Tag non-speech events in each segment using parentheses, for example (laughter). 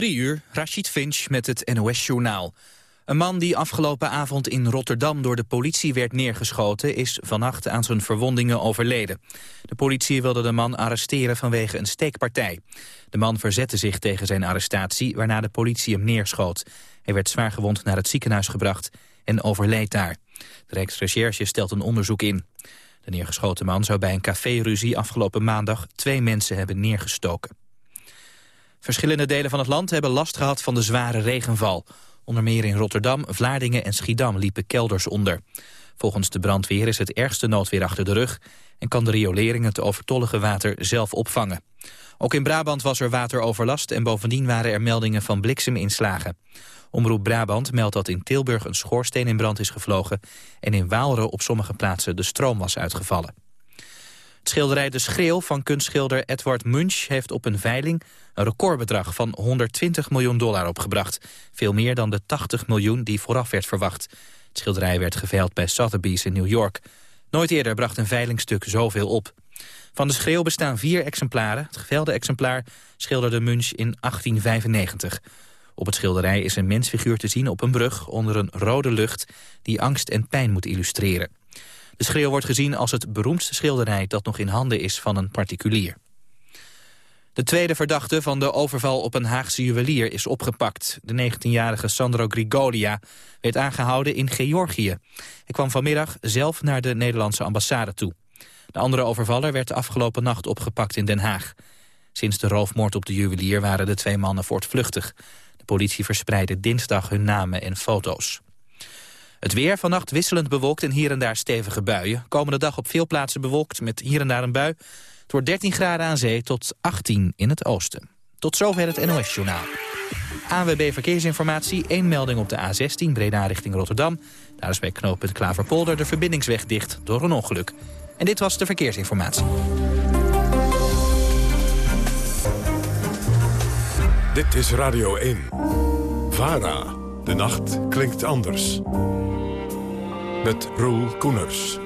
Drie uur, Rashid Finch met het NOS-journaal. Een man die afgelopen avond in Rotterdam door de politie werd neergeschoten... is vannacht aan zijn verwondingen overleden. De politie wilde de man arresteren vanwege een steekpartij. De man verzette zich tegen zijn arrestatie, waarna de politie hem neerschoot. Hij werd zwaargewond naar het ziekenhuis gebracht en overleed daar. De Rijksrecherche stelt een onderzoek in. De neergeschoten man zou bij een caféruzie afgelopen maandag... twee mensen hebben neergestoken. Verschillende delen van het land hebben last gehad van de zware regenval. Onder meer in Rotterdam, Vlaardingen en Schiedam liepen kelders onder. Volgens de brandweer is het ergste noodweer achter de rug... en kan de riolering het overtollige water zelf opvangen. Ook in Brabant was er wateroverlast en bovendien waren er meldingen van blikseminslagen. Omroep Brabant meldt dat in Tilburg een schoorsteen in brand is gevlogen... en in Waalre op sommige plaatsen de stroom was uitgevallen. Schilderij De Schreeuw van kunstschilder Edward Munch heeft op een veiling een recordbedrag van 120 miljoen dollar opgebracht. Veel meer dan de 80 miljoen die vooraf werd verwacht. Het schilderij werd geveild bij Sotheby's in New York. Nooit eerder bracht een veilingstuk zoveel op. Van de schreeuw bestaan vier exemplaren. Het gevelde exemplaar schilderde Munch in 1895. Op het schilderij is een mensfiguur te zien op een brug onder een rode lucht... die angst en pijn moet illustreren. De schreeuw wordt gezien als het beroemdste schilderij dat nog in handen is van een particulier. De tweede verdachte van de overval op een Haagse juwelier is opgepakt. De 19-jarige Sandro Grigolia werd aangehouden in Georgië. Hij kwam vanmiddag zelf naar de Nederlandse ambassade toe. De andere overvaller werd de afgelopen nacht opgepakt in Den Haag. Sinds de roofmoord op de juwelier waren de twee mannen voortvluchtig. De politie verspreidde dinsdag hun namen en foto's. Het weer vannacht wisselend bewolkt en hier en daar stevige buien. Komende dag op veel plaatsen bewolkt met hier en daar een bui. Het wordt 13 graden aan zee tot 18 in het oosten. Tot zover het NOS-journaal. ANWB Verkeersinformatie, één melding op de A16 Breda richting Rotterdam. Daar is bij knooppunt Klaverpolder de verbindingsweg dicht door een ongeluk. En dit was de verkeersinformatie. Dit is Radio 1. VARA. De nacht klinkt anders. Met Roel Koeners.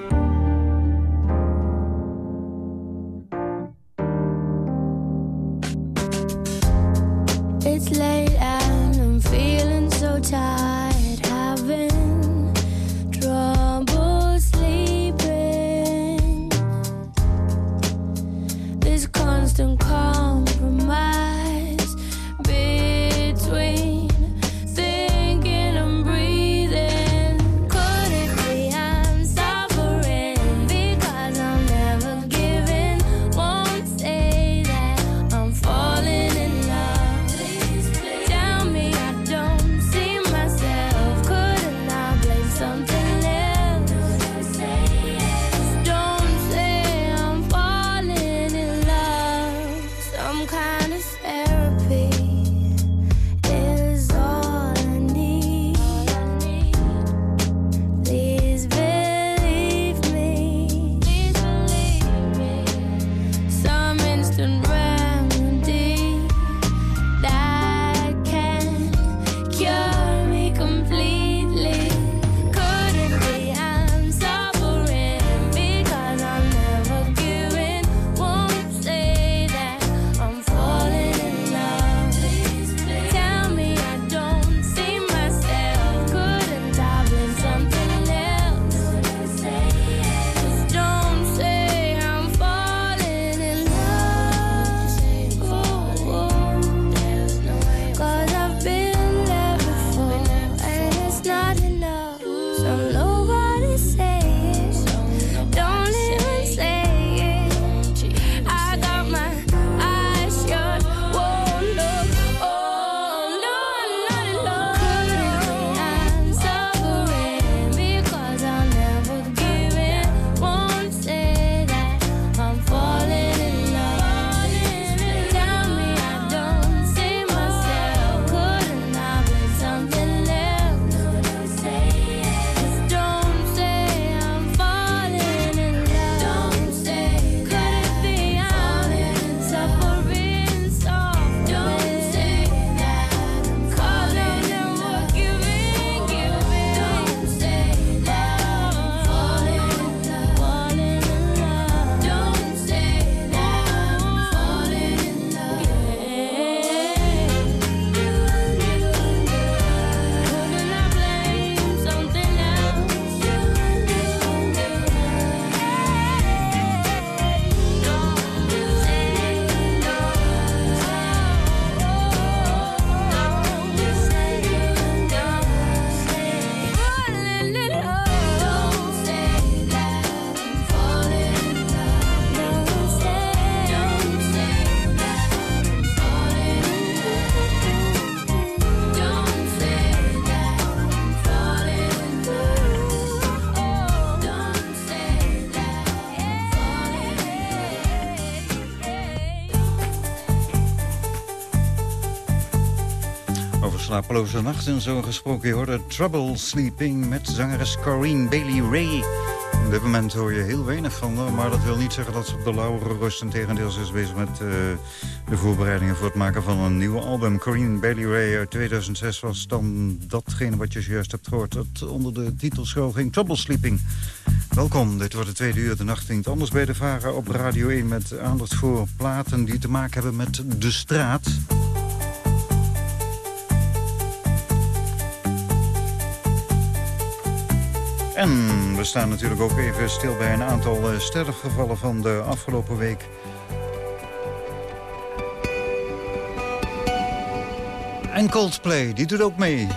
Slapeloze nachten zo gesproken. Je hoorde Trouble Sleeping met zangeres Corrine Bailey Ray. Op dit moment hoor je heel weinig van maar dat wil niet zeggen dat ze op de lauwere rust. En tegendeel, ze is bezig met uh, de voorbereidingen voor het maken van een nieuw album. Corrine Bailey Ray uit 2006 was dan datgene wat je juist hebt gehoord. Dat onder de titelschool ging Trouble Sleeping. Welkom, dit wordt de tweede uur. De nacht klinkt anders bij de Varen op Radio 1... met aandacht voor platen die te maken hebben met de straat... En we staan natuurlijk ook even stil bij een aantal uh, sterfgevallen van de afgelopen week. En Coldplay, die doet ook mee.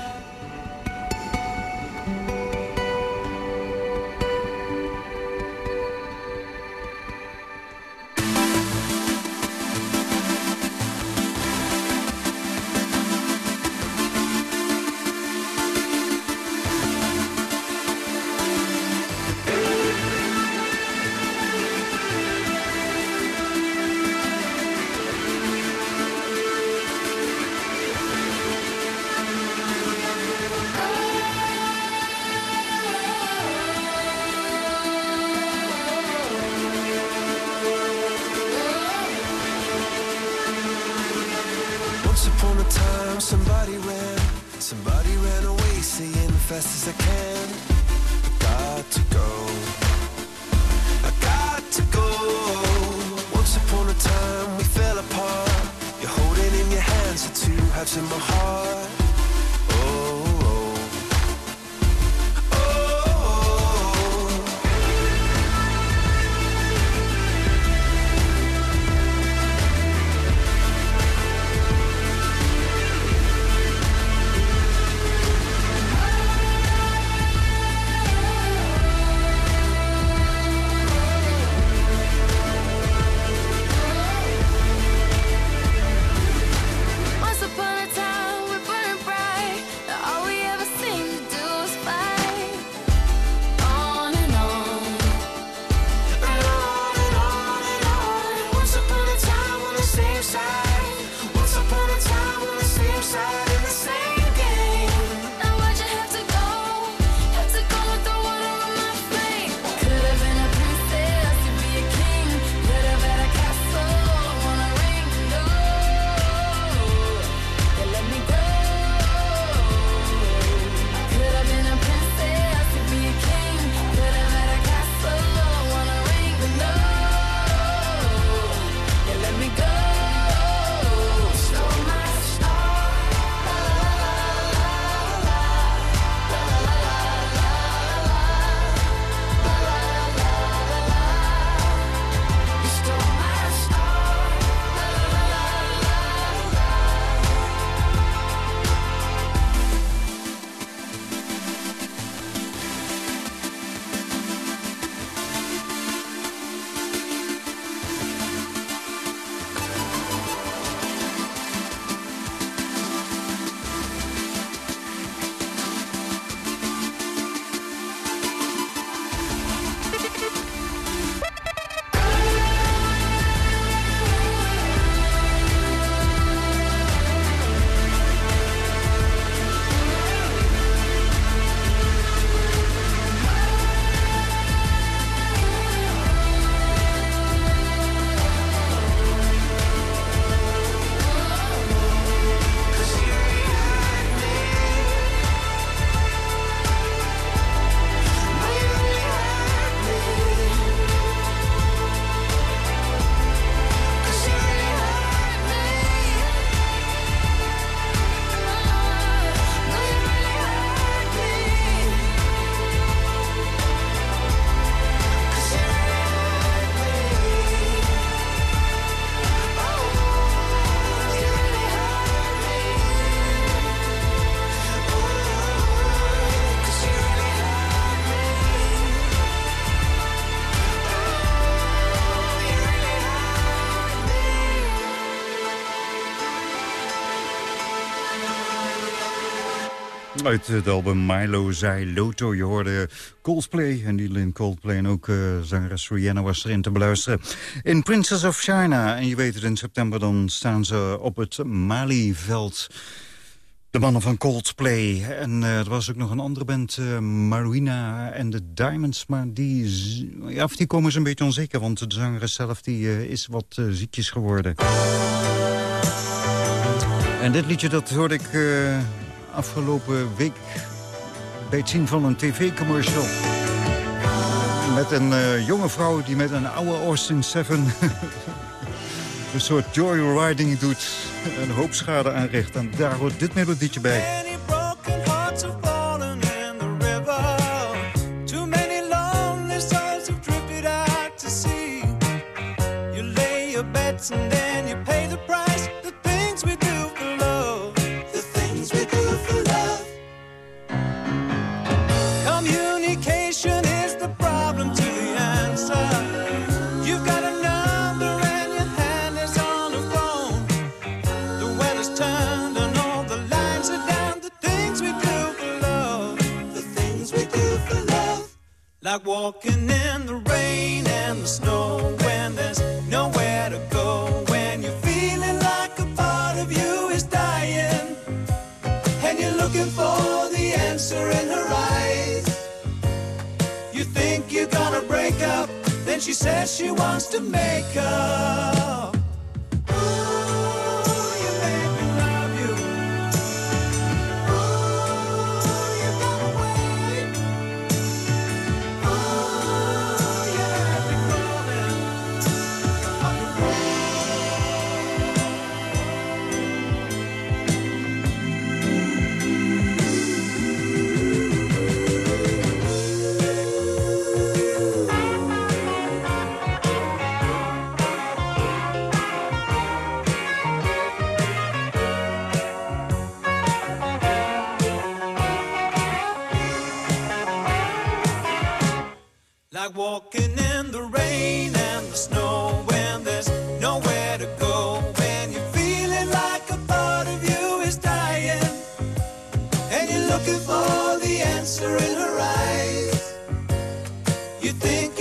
in my heart Uit het album Milo zei Loto. Je hoorde Coldplay en die in Coldplay en ook uh, zangeres Rihanna was erin te beluisteren. In Princess of China, en je weet het in september dan staan ze op het Malieveld. De mannen van Coldplay. En eh, er was ook nog een andere band, eh, Marina en de Diamonds. Maar die, ja, of die komen ze een beetje onzeker. Want de zangeres zelf die, eh, is wat eh, ziekjes geworden. En dit liedje dat hoorde ik eh, afgelopen week... bij het zien van een tv-commercial. Met een eh, jonge vrouw die met een oude Austin 7... (laughs) een soort joyriding doet en hoopschade aanricht. En daar hoort dit melodietje bij.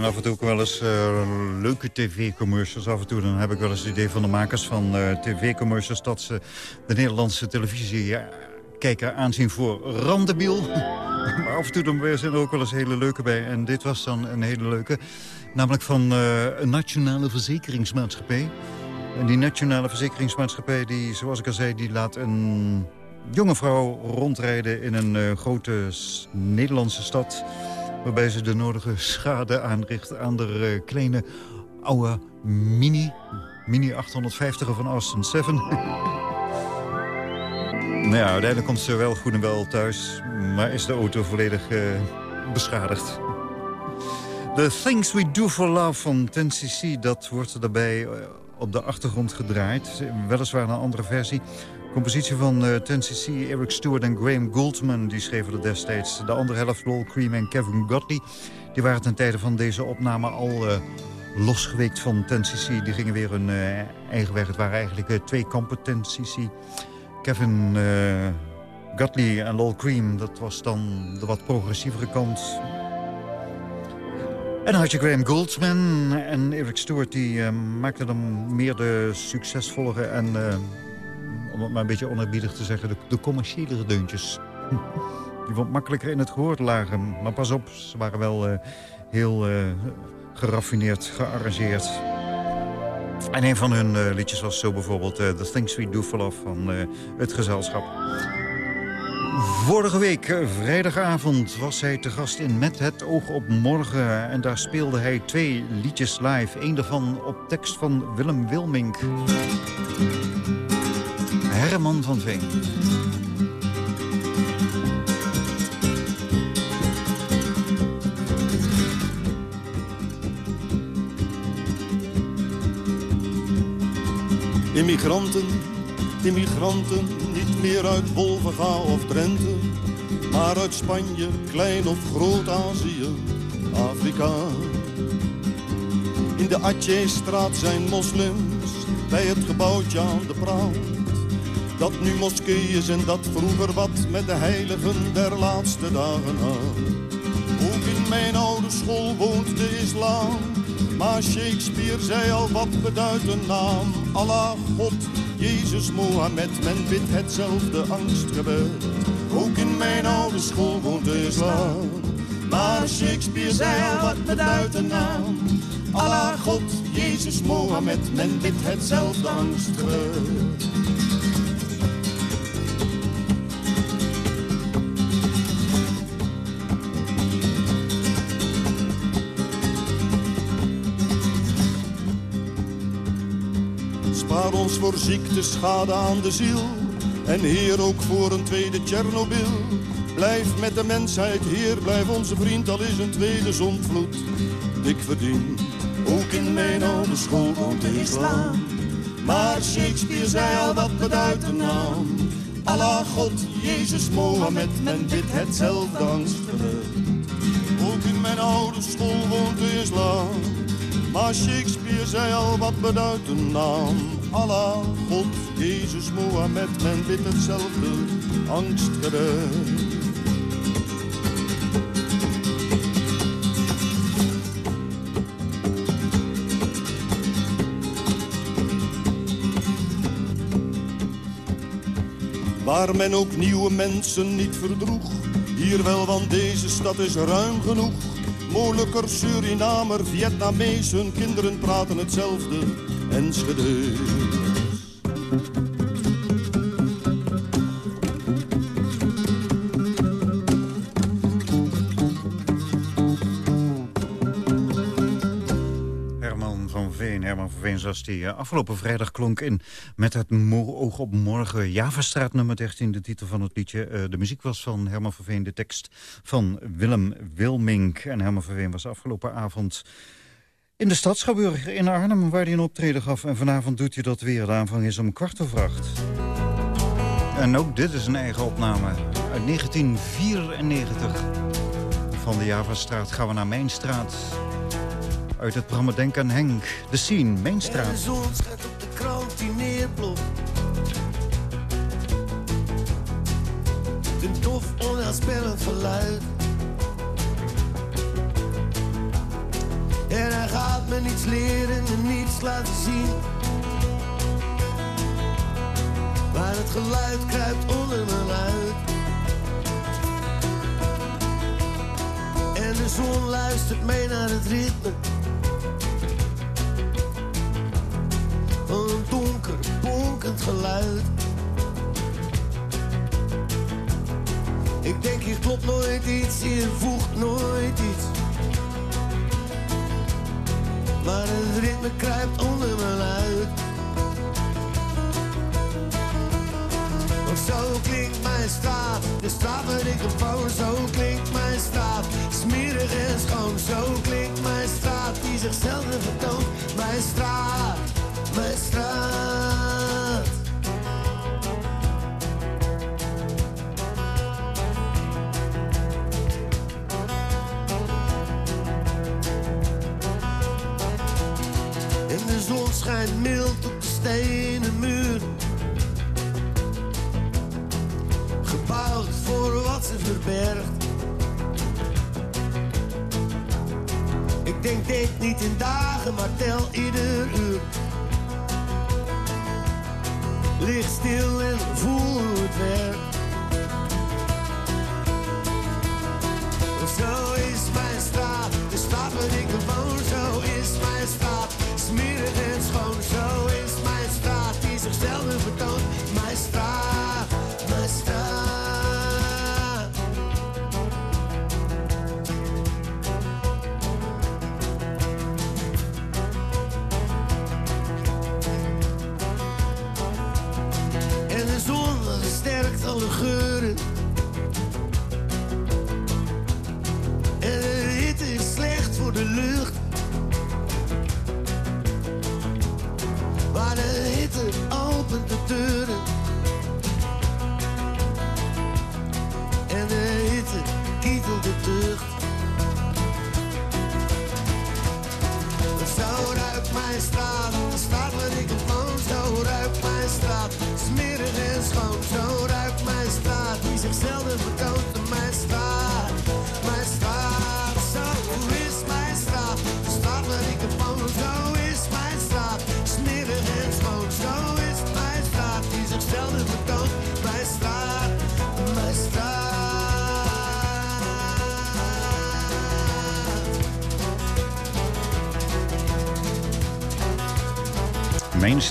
Zijn af en toe ook wel eens eh, leuke tv-commercials. Af en toe dan heb ik wel eens het idee van de makers van eh, tv-commercials... dat ze de Nederlandse televisie kijken aanzien voor randebiel. (laughs) maar af en toe dan zijn er ook wel eens hele leuke bij. En dit was dan een hele leuke. Namelijk van eh, een nationale verzekeringsmaatschappij. En die nationale verzekeringsmaatschappij, die, zoals ik al zei... die laat een jonge vrouw rondrijden in een grote Nederlandse stad... waarbij ze de nodige schade aanricht aan de eh, kleine oude Mini... Mini 850 van Austin 7. (laughs) nou ja, uiteindelijk komt ze wel goed en wel thuis... maar is de auto volledig eh, beschadigd. The Things We Do For Love van 10cc, dat wordt daarbij eh, op de achtergrond gedraaid. Weliswaar een andere versie. Compositie van eh 10cc, Eric Stewart en Graham Goldman... die schreven er destijds. De andere helft, Lol Cream en Kevin Godley... die waren ten tijde van deze opname al eh, losgeweekt van 10cc. Die gingen weer hun eigen weg. Het waren eigenlijk twee kampen 10cc. Kevin Godley en Lol Cream, dat was dan de wat progressievere kant... En dan had je Graham Goldsman en Eric Stewart... die eh, maakten dan meer de succesvollere en, eh, om het maar een beetje onerbiedig te zeggen... de, commerciëlere deuntjes. (laughs) Die wat makkelijker in het gehoor lagen. Maar pas op, ze waren wel eh, heel geraffineerd, gearrangeerd. En een van hun liedjes was zo bijvoorbeeld The Things We Do For Love van het gezelschap. Vorige week, eh, vrijdagavond, was hij te gast in Met het oog op morgen. En daar speelde hij twee liedjes live. Eén daarvan op tekst van Willem Wilmink. Herman van Veen. Immigranten, immigranten, meer uit Wolvenga of Drenthe, maar uit Spanje, Klein of Groot-Azië, Afrika. In de Atje-straat zijn moslims, bij het gebouwtje aan de praat. Dat nu moskee is en dat vroeger wat met de heiligen der laatste dagen had. Ook in mijn oude school woont de islam. Maar Shakespeare zei al wat beduidt een naam. Allah, God, Jezus, Mohammed, men bidt hetzelfde angstgebed. Ook in mijn oude school woont de islam. Maar Shakespeare zei al wat beduidt een naam. Allah, God, Jezus, Mohammed, men bidt hetzelfde angstgebed. Voor ziekte, schade aan de ziel. En Heer, ook voor een tweede Tsjernobyl. Blijf met de mensheid, Heer, blijf onze vriend, al is een tweede zondvloed. Dik verdien, ook in mijn oude school woont de islam. Maar Shakespeare zei al wat beduidt de naam. Allah, God, Jezus, Mohammed, men bidt hetzelfde angstgebed. Ook in mijn oude school woont de islam. Maar Shakespeare zei al wat beduidt de naam. Allah, God, Jezus, Mohammed, men bidt hetzelfde angstgebed. Waar men ook nieuwe mensen niet verdroeg. Hier wel, want deze stad is ruim genoeg. Molukker, Surinamer, Vietnamees, hun kinderen praten hetzelfde Van Veen. Herman van Veen zoals die eh, afgelopen vrijdag klonk in met het oog op morgen. Javastraat nummer 13, de titel van het liedje. Eh, de muziek was van Herman van Veen, de tekst van Willem Wilmink. En Herman van Veen was afgelopen avond in de stad Schouwburg in Arnhem... waar hij een optreden gaf. En vanavond doet hij dat weer. De aanvang is om kwart over acht. En ook dit is een eigen opname uit 1994. Van de Javastraat gaan we naar Mijnstraat. Uit het programma Denk aan Henk. De Scene, En de Mijnstraat. zon op de krant die neerploft. Een onheilspellend geluid. Gaat me niets leren en niets laten zien. Maar het geluid kruipt onder me uit. En de zon luistert mee naar het ritme. een donker, bonkend geluid. Ik denk hier klopt nooit iets, hier voegt nooit iets. Maar het ritme kruipt onder me uit. Want zo klinkt mijn straat, de straat waar ik op woon. Zo klinkt mijn straat, smerig en schoon. Zo klinkt mijn straat, die zichzelf vertoont. Mijn straat, mijn straat. Niet in dagen, maar tel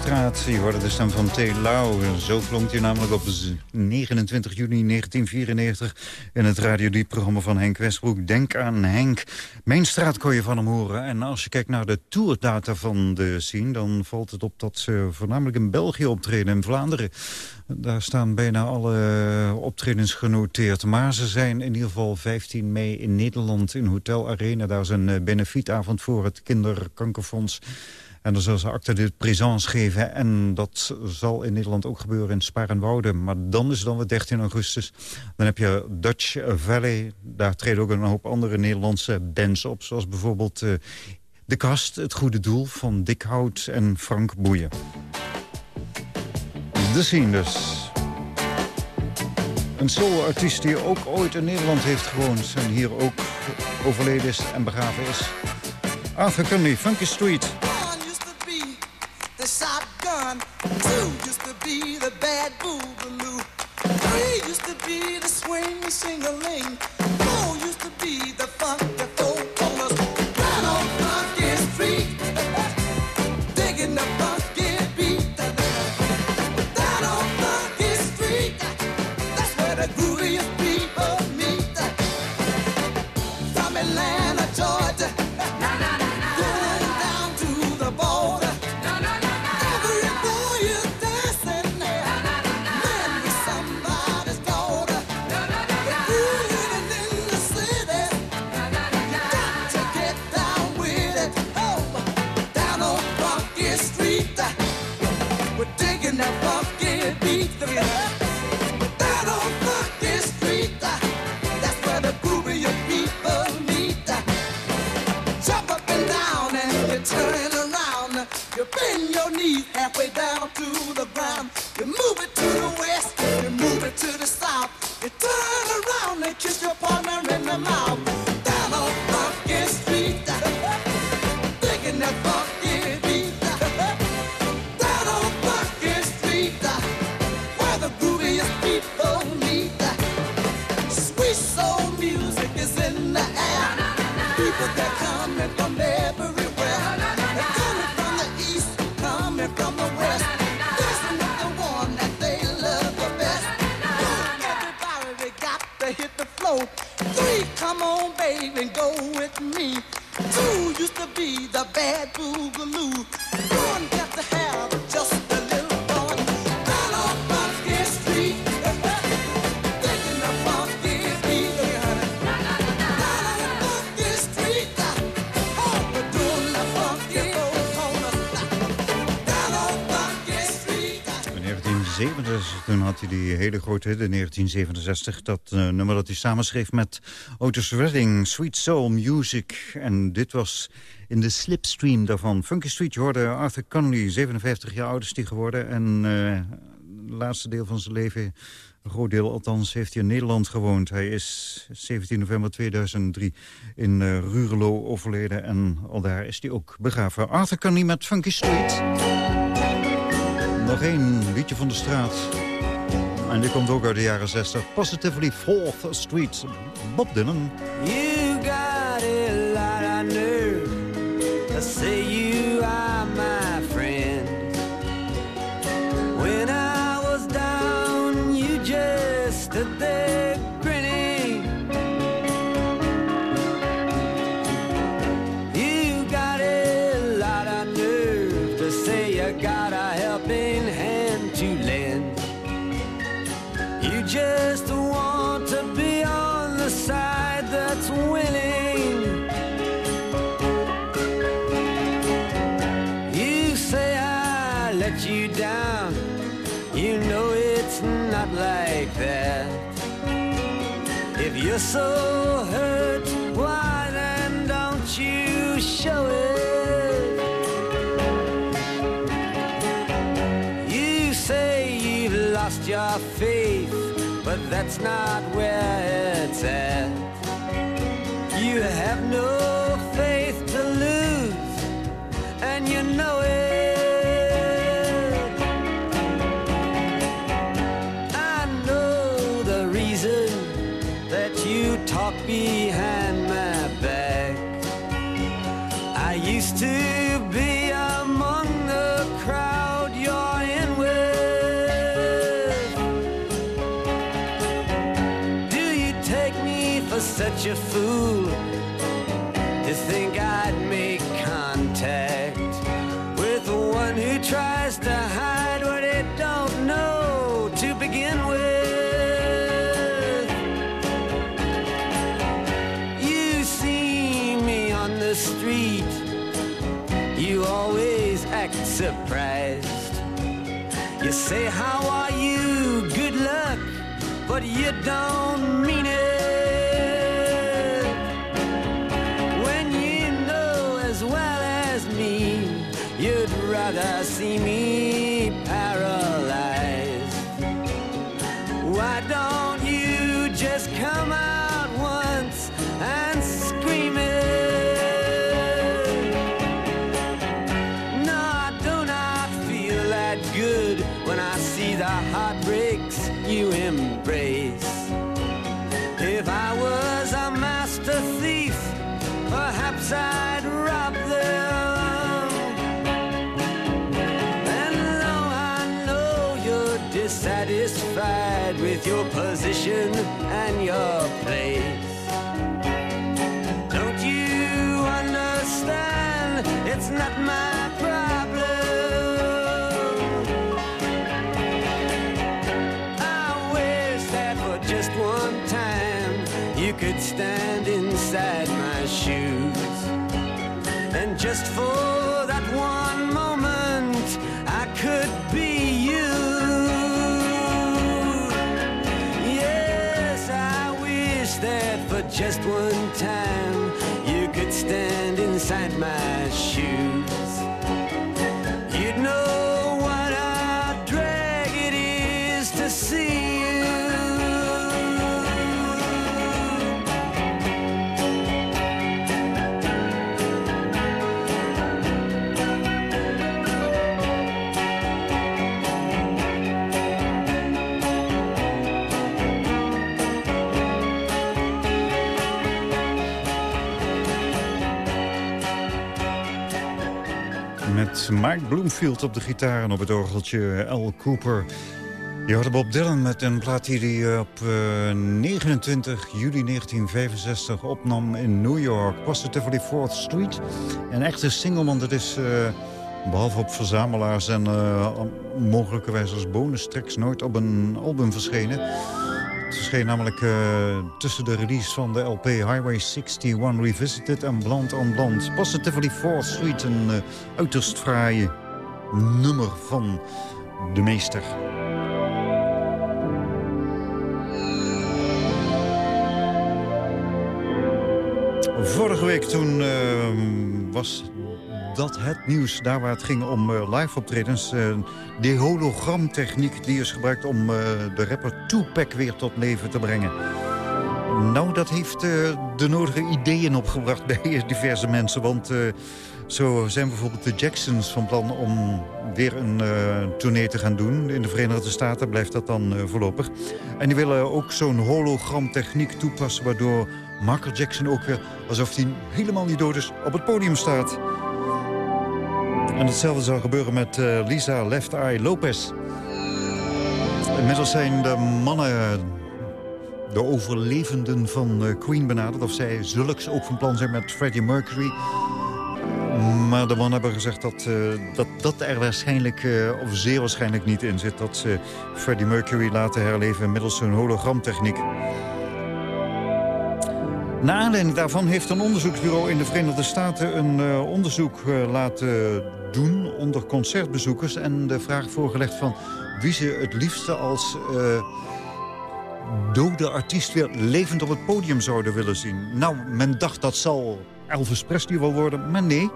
straat, je hoorde de stem van T. Lau. Zo klonk hij namelijk op z- 29 juni 1994... in het radiodiepprogramma van Henk Westbroek. Denk aan Henk. Mijn straat kon je van hem horen. En als je kijkt naar de tourdata van de scene... dan valt het op dat ze voornamelijk in België optreden, in Vlaanderen. Daar staan bijna alle optredens genoteerd. Maar ze zijn in ieder geval 15 mei in Nederland in Hotel Arena. Daar is een eh, benefietavond voor het Kinderkankerfonds... En dan zullen ze acte de présence geven. En dat zal in Nederland ook gebeuren in Sparenwoude. Maar dan is het dan weer 13 augustus. Dan heb je Dutch Valley. Daar treden ook een hoop andere Nederlandse bands op. Zoals bijvoorbeeld eh, De Kast, Het Goede Doel van Dick Hout en Frank Boeien. De scene dus. Een solo-artiest die ook ooit in Nederland heeft gewoond... en hier ook overleden is en begraven is. Arthur Conley, Funky Street. Shotgun. Two used to be the bad boogaloo. Three used to be the swing sing-a-ling. Four used to be the funk, the corners. Right on Funky Street. Digging the funky soul music 1967, toen had hij die hele grote hit in 1967. Dat eh, nummer dat hij samenschreef met Otis Redding, Sweet Soul Music. En dit was in de slipstream daarvan. Funky Street, je hoorde Arthur Conley, 57 jaar oud is hij geworden. En eh, het laatste deel van zijn leven, een groot deel althans, heeft hij in Nederland gewoond. Hij is 17 november 2003 in eh Ruurlo overleden. En al daar is hij ook begraven. Arthur Conley met Funky Street. Nog één liedje van de straat. En die komt ook uit de jaren 60. Positively 4th Street. Bob Dylan. Let you down. You know it's not like that. If you're so hurt, why then don't you show it? You say you've lost your faith, but that's not where it's at. You have no you don't position and your place, don't you understand? It's not my problem. I wish that for just one time you could stand inside my shoes. And just for Mike Bloomfield op de gitaar en op het orgeltje Al Cooper. Je hoorde Bob Dylan met een plaat die hij op eh, 29 juli 1965 opnam in New York. Positively 4th Street. Een echte singleman, dat is... eh, Behalve op verzamelaars en uh, mogelijkerwijs als bonus tracks nooit op een album verschenen. Het verscheen namelijk uh, tussen de release van de LP Highway 61 Revisited en Bland on Bland. Positively 4th Street, een uh, uiterst fraaie nummer van de meester. Vorige week toen was dat het nieuws, daar waar het ging om uh, live optredens. Uh, de hologramtechniek die is gebruikt om uh, de rapper Tupac weer tot leven te brengen. Nou, dat heeft de nodige ideeën opgebracht (laughs) bij diverse mensen. Want zo zijn bijvoorbeeld de Jacksons van plan om weer een tournee te gaan doen. In de Verenigde Staten blijft dat dan voorlopig. En die willen ook zo'n hologramtechniek toepassen... waardoor Michael Jackson ook weer, alsof hij helemaal niet dood is, op het podium staat. En hetzelfde zal gebeuren met uh, Lisa Left Eye Lopez. Inmiddels zijn de mannen, de overlevenden van uh, Queen benaderd... of zij zulks ook van plan zijn met Freddie Mercury. Maar de mannen hebben gezegd dat, eh, dat dat er waarschijnlijk, eh, of zeer waarschijnlijk niet in zit. Dat ze Freddie Mercury laten herleven middels hun hologramtechniek. Naar aanleiding daarvan heeft een onderzoeksbureau in de Verenigde Staten... een eh, onderzoek eh, laten doen onder concertbezoekers... en de vraag voorgelegd van wie ze het liefste als eh, dode artiest... weer levend op het podium zouden willen zien. Nou, men dacht dat zal Elvis Presley wel worden, maar nee.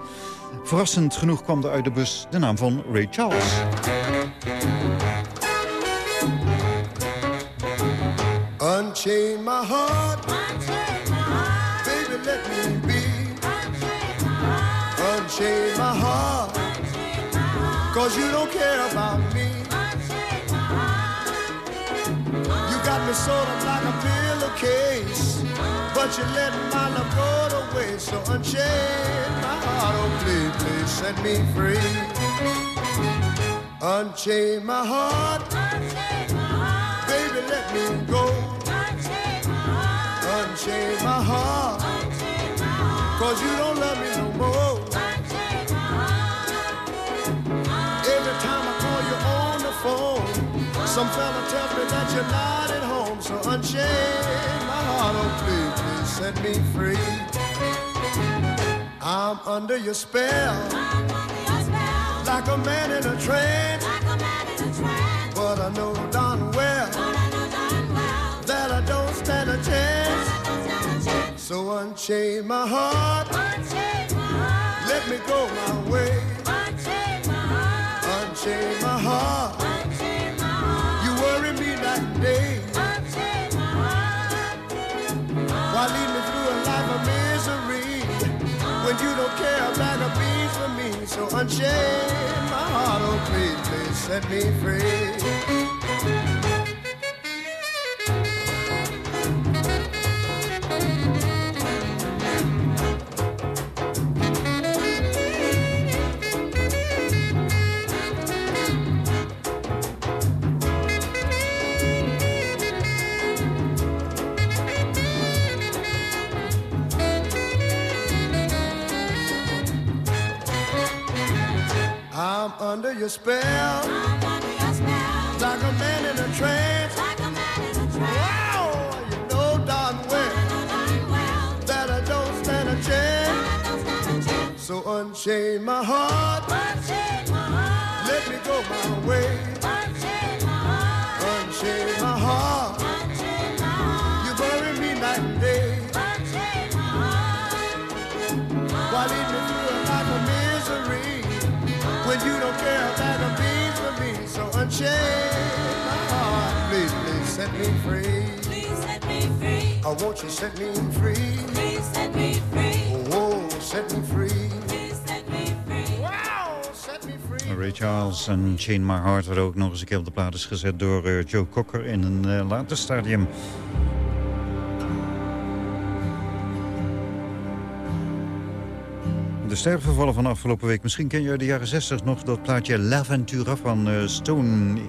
Verrassend genoeg kwam er uit de bus de naam van Ray Charles. Unchain my heart. Baby, let me be. Unchain my heart. Cause you don't care about me. You got me sort of like a pillowcase. But you let my love go to waste. So unchain my heart. Oh, please, please set me free. Unchain my heart. Baby, let me go. Unchain my heart. Cause you don't love me no more. Some fella tells me that you're not at home. So unchain my heart, oh please, please set me free. I'm under your spell, like a man in a trance. But I know darn well that I don't stand a chance. So unchain my heart, let me go my way. Unchain my heart, you day. Why lead me through a life of misery when you don't care a bag of beans for me? So unchain my heart, oh please, please set me free. I'm under your spell, like a man in a trance. Wow, you know darn well that I don't stand a chance. So unchain my heart, let me go my way. Me free. Please set me free. Oh, won't you set me free? Please set me free. Oh, set me free. Please set me free. Wow, set me free. Ray Charles en Chain My Heart werden ook nog eens een keer op de plaat is gezet door eh, Joe Cocker in een eh, later stadium. De sterfgevallen van afgelopen week. Misschien ken je uit de jaren 60 nog dat plaatje La Ventura van eh, Stone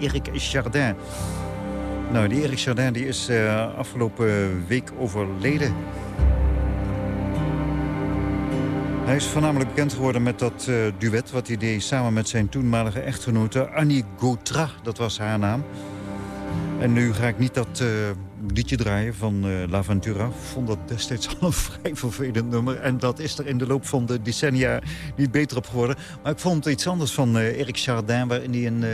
Eric Chardin. Nou, die Eric Chardin die is eh, afgelopen week overleden. Hij is voornamelijk bekend geworden met dat eh, duet... wat hij deed samen met zijn toenmalige echtgenote Annie Gautra. Dat was haar naam. En nu ga ik niet dat eh, liedje draaien van eh La Ventura. Ik vond dat destijds (laughs) al een vrij vervelend nummer. En dat is er in de loop van de decennia niet beter op geworden. Maar ik vond iets anders van eh Eric Chardin... waarin hij een eh,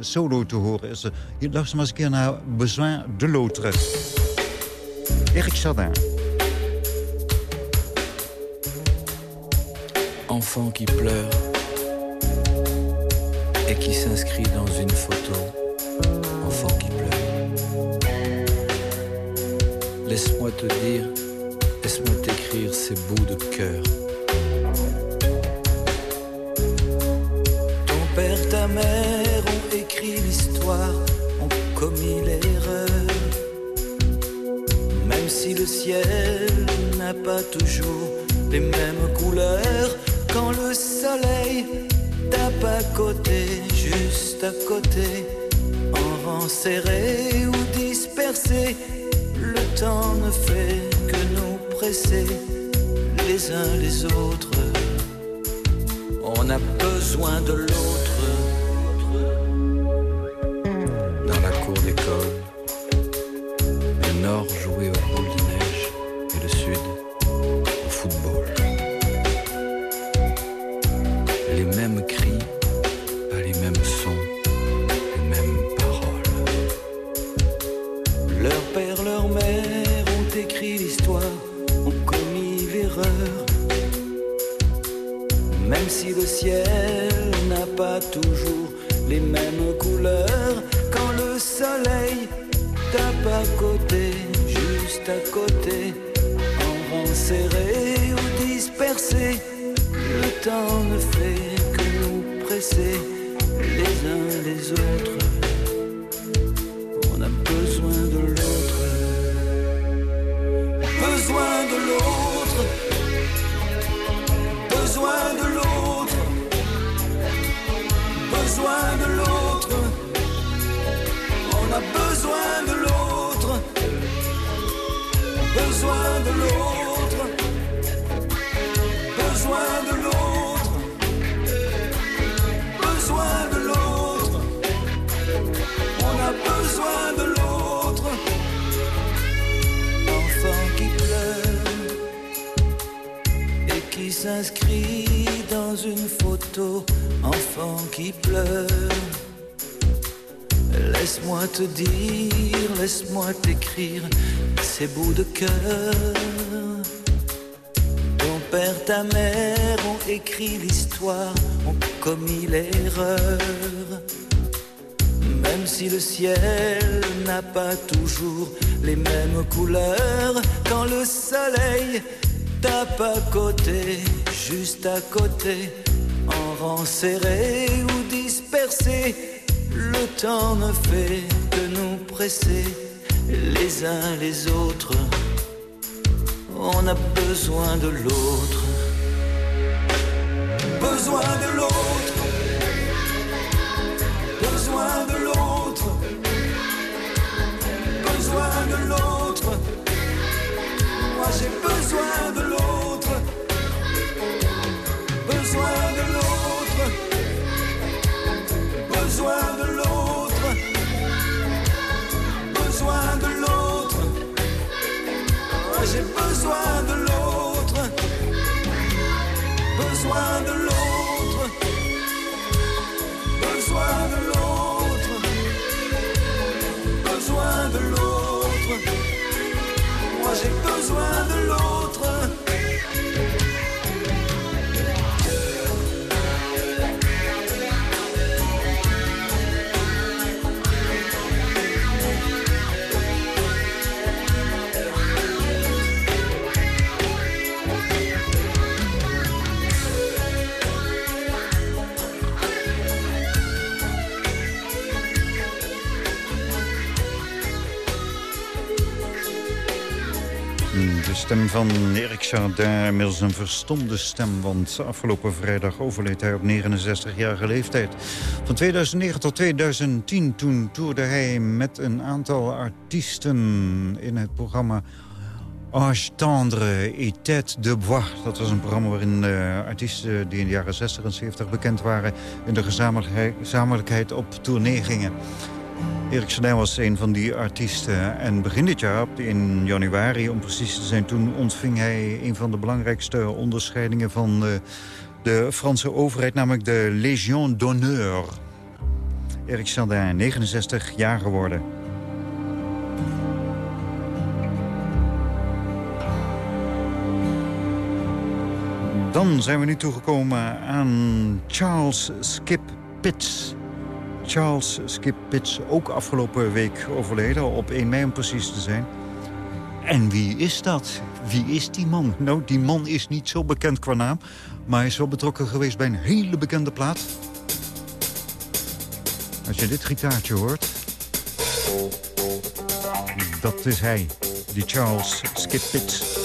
solo te horen is. Luister maar eens een keer naar Besoin de l'autre. Eric Chardin. Enfant qui pleure et qui s'inscrit dans une photo. Laisse-moi te dire, laisse-moi t'écrire ces bouts de cœur. Ton père, ta mère ont écrit l'histoire, ont commis l'erreur. Même si le ciel n'a pas toujours les mêmes couleurs, quand le soleil tape à côté, juste à côté, en rang serré ou dispersé, ne fait que nous presser les uns les autres. On a besoin de l'autre. Pleure. Laisse-moi te dire, laisse-moi t'écrire ces bouts de cœur. Ton père, ta mère ont écrit l'histoire, ont commis l'erreur. Même si le ciel n'a pas toujours les mêmes couleurs, quand le soleil tape à côté, juste à côté, en rang ou dispersé, le temps ne fait que nous presser les uns les autres. On a besoin de l'autre, besoin de l'autre, besoin de l'autre, besoin de l'autre. Moi j'ai besoin de l'autre, de l'autre, besoin de l'autre, besoin de l'autre. Moi j'ai besoin de l'autre. De stem van Erik Chardin, inmiddels een verstomde stem... want afgelopen vrijdag overleed hij op 69-jarige leeftijd. Van 2009 tot 2010, toen toerde hij met een aantal artiesten... in het programma Ange Tendre et Tête de Bois. Dat was een programma waarin uh, artiesten die in de jaren 60 en 70 bekend waren... in de gezamenlijkheid op tournee gingen. Erik Chardin was een van die artiesten. En begin dit jaar, in januari om precies te zijn... toen ontving hij een van de belangrijkste onderscheidingen van de, de Franse overheid... namelijk de Légion d'honneur. Erik Chardin, 69 jaar geworden. Dan zijn we nu toegekomen aan Charles Skip Pitts... Charles Skip Pitts, ook afgelopen week overleden. Op 1 mei om precies te zijn. En wie is dat? Wie is die man? Nou, die man is niet zo bekend qua naam. Maar hij is wel betrokken geweest bij een hele bekende plaat. Als je dit gitaartje hoort... Dat is hij, die Charles Skip Pitts.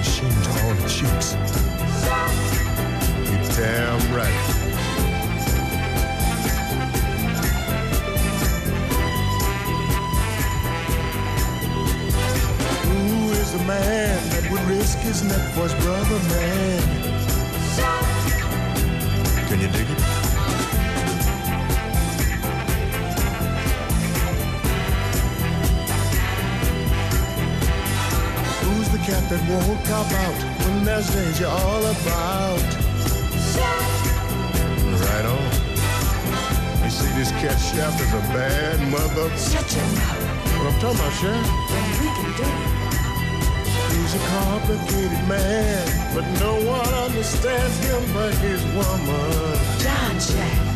Machine to all the chicks. You damn right. Who is the man that would risk his neck for his brother, man? Can you dig it? Cat that won't cop out when there's danger all about? Right on. You see, this cat Shaft is a bad mother. Shut your mouth. What I'm talking about? Then we can do it. He's a complicated man, but no one understands him but his woman. John Jack.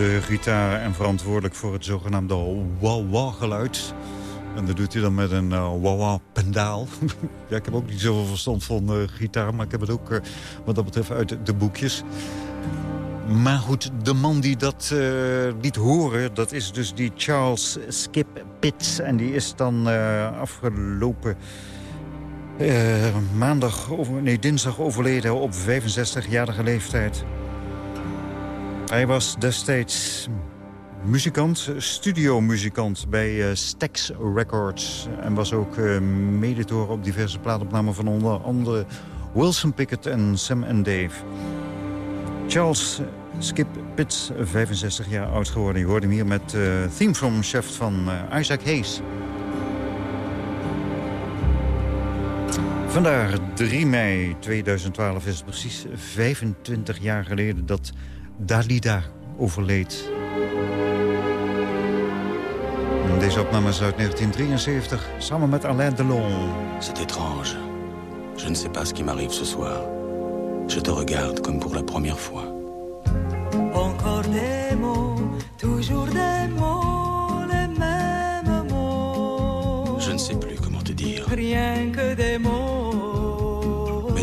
De gitaar en verantwoordelijk voor het zogenaamde wah-wah-geluid. En dat doet hij dan met een uh, wah-wah-pendaal. (laughs) ja, ik heb ook niet zoveel verstand van eh, gitaar... maar ik heb het ook eh, wat dat betreft uit de boekjes. Maar goed, de man die dat eh, liet horen... dat is dus die Charles Skip Pitts. En die is dan eh, afgelopen... eh, maandag, nee, dinsdag overleden op 65-jarige leeftijd. Hij was destijds muzikant, studiomuzikant bij eh, Stax Records. En was ook eh, meditor op diverse plaatopnamen van onder andere Wilson Pickett en Sam and Dave. Charles Skip Pitts, 65 jaar oud geworden. Je hoorde hem hier met uh, Theme from Chef van Isaac Hayes. Vandaag 3 mei 2012 is het precies 25 jaar geleden dat Dalida overleed. Deze opname is uit 1973, samen met Alain Delon. C'est étrange. Je ne sais pas ce qui m'arrive ce soir. Je te regarde comme pour la première fois.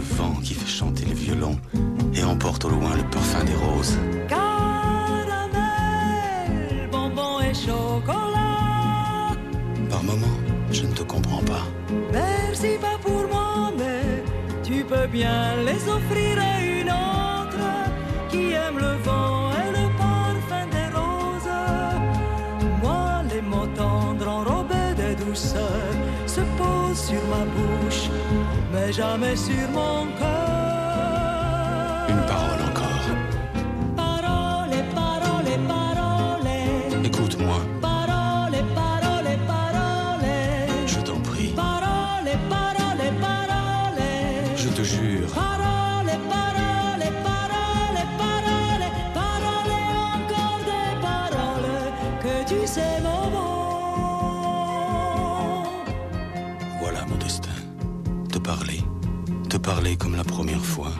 Vent qui fait chanter les violons et emporte au loin le parfum des roses. Caramel, bonbon et chocolat. Par moments, je ne te comprends pas. Merci pas pour moi, mais tu peux bien les offrir à une autre qui aime le vent et le parfum des roses. Moi, les mots tendres enrobés de douceur se posent sur ma bouche, mais jamais sur mon cœur. La première fois.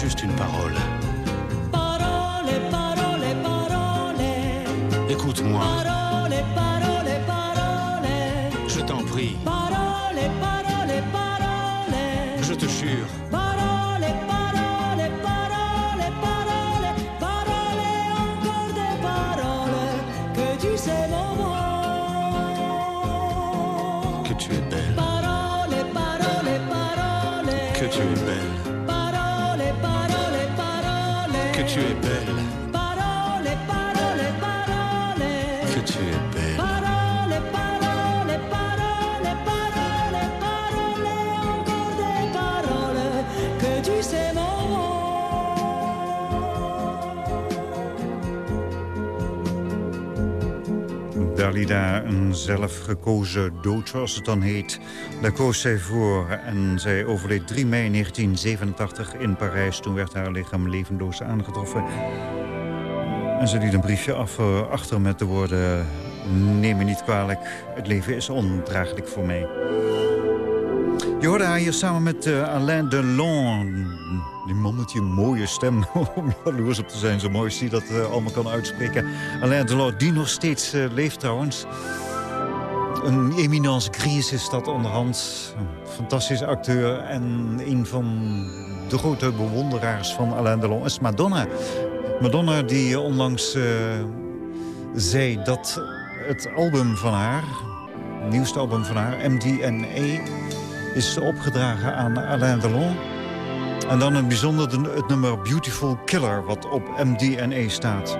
Juste une parole. Parole, parole, parole, Écoute-moi, parole, parole, parole. je t'en prie, Dalida, een zelfgekozen dood, zoals het dan heet. Daar koos zij voor en zij overleed 3 mei 1987 in Parijs. Toen werd haar lichaam levenloos aangetroffen. En ze liet een briefje af, eh, achter met de woorden... Neem me niet kwalijk, het leven is ondraaglijk voor mij. Je hier samen met eh, Alain Delon. Die man met die mooie stem, (laughs) om jaloers op te zijn. Zo mooi is die dat eh, allemaal kan uitspreken. Alain Delon, die nog steeds eh, leeft trouwens. Een eminence grise is dat onderhand. Een fantastische acteur. En een van de grote bewonderaars van Alain Delon is Madonna. Madonna die onlangs zei dat het album van haar... het nieuwste album van haar, MDNA is opgedragen aan Alain Delon. En dan een bijzonder de- het nummer Beautiful Killer, wat op MDNA staat.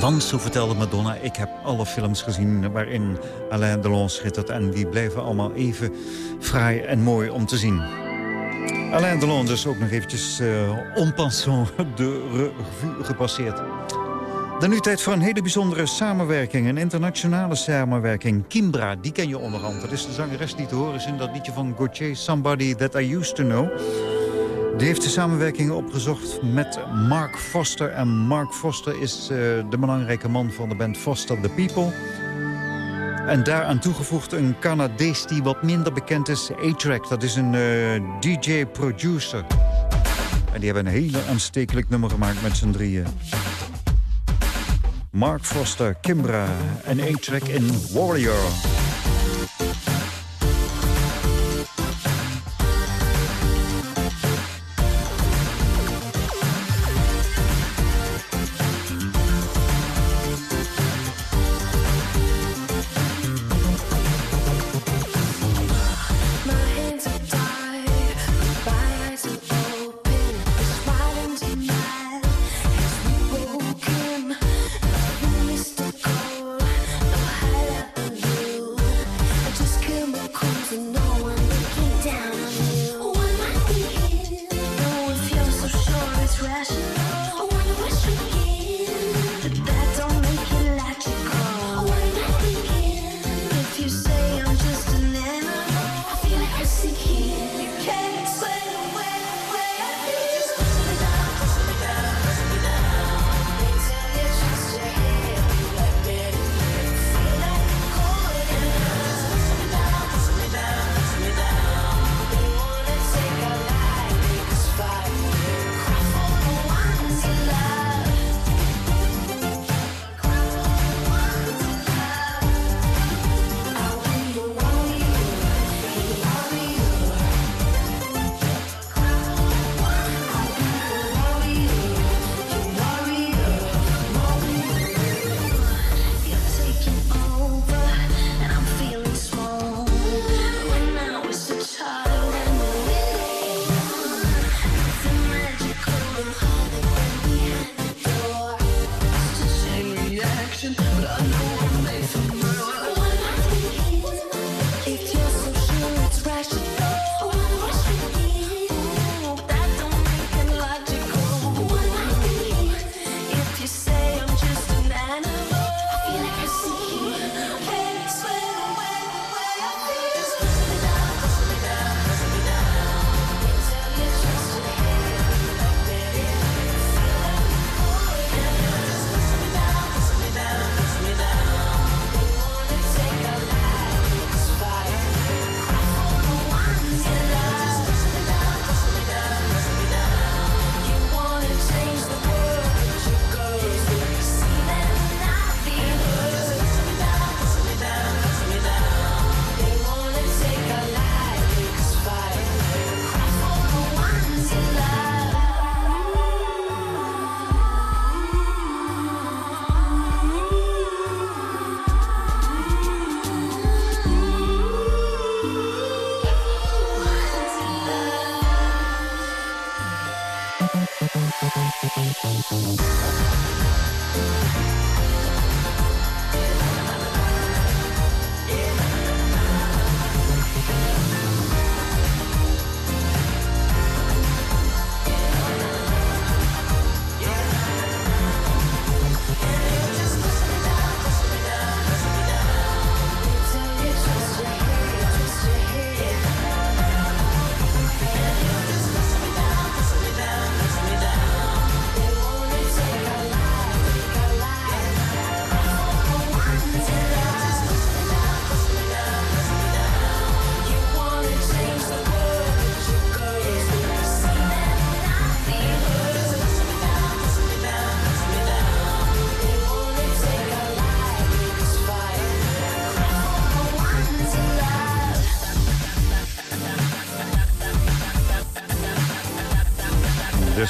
Want, zo vertelde Madonna, ik heb alle films gezien waarin Alain Delon schittert... en die blijven allemaal even fraai en mooi om te zien. Alain Delon dus ook nog eventjes uh, en passant de revue gepasseerd. Dan nu tijd voor een hele bijzondere samenwerking. Een internationale samenwerking. Kimbra, die ken je onderhand. Dat is de zangeres die te horen is in dat liedje van Gauthier... Somebody That I Used To Know. Die heeft de samenwerking opgezocht met Mark Foster. En Mark Foster is uh, de belangrijke man van de band Foster the People. En daaraan toegevoegd een Canadees die wat minder bekend is. A-Track, dat is een uh, DJ-producer. En die hebben een hele aanstekelijk nummer gemaakt met z'n drieën. Mark Foster, Kimbra en A-Track in Warrior.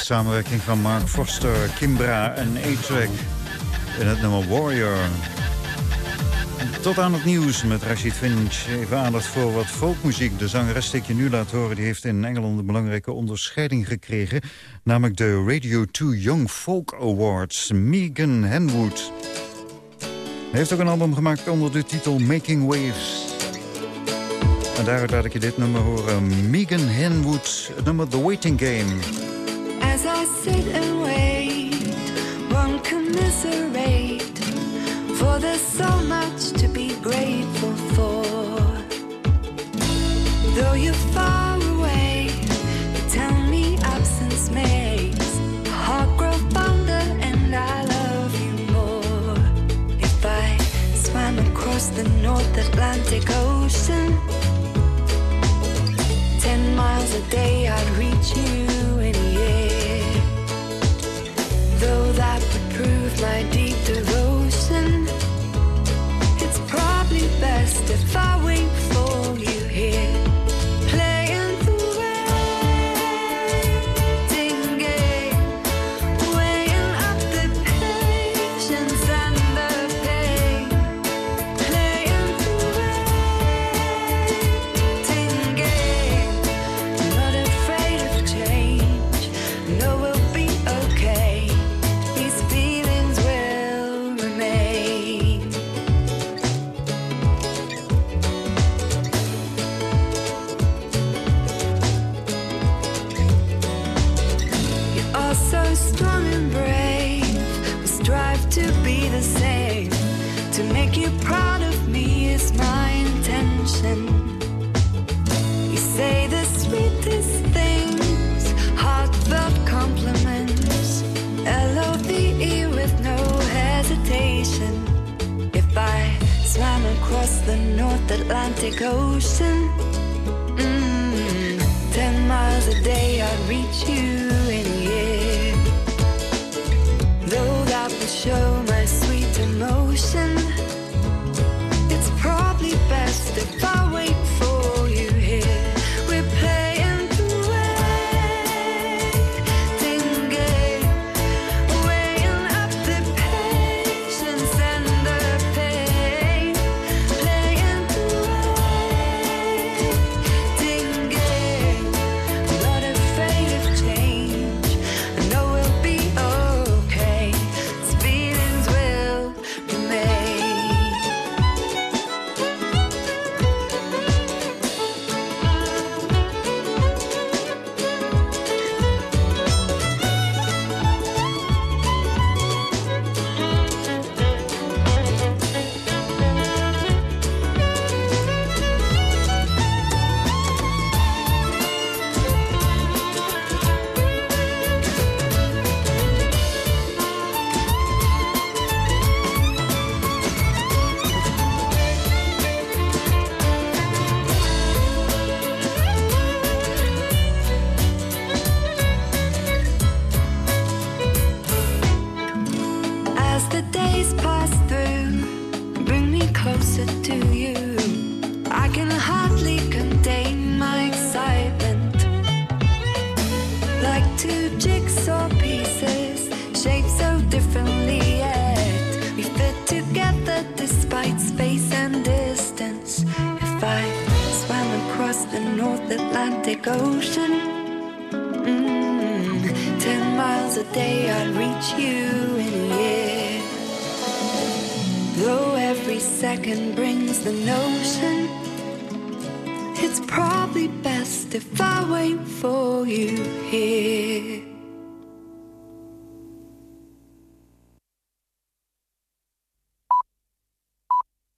samenwerking van Mark Foster, Kimbra en A-Track. in het nummer Warrior. Tot aan het nieuws met Rashid Finch. Even aandacht voor wat folkmuziek. De zangeres die ik je nu laat horen... die heeft in Engeland een belangrijke onderscheiding gekregen. Namelijk de Radio 2 Young Folk Awards. Megan Henwood. Hij heeft ook een album gemaakt onder de titel Making Waves. En daaruit laat ik je dit nummer horen. Megan Henwood, het nummer The Waiting Game. I sit and wait, commiserate, for there's so much to be.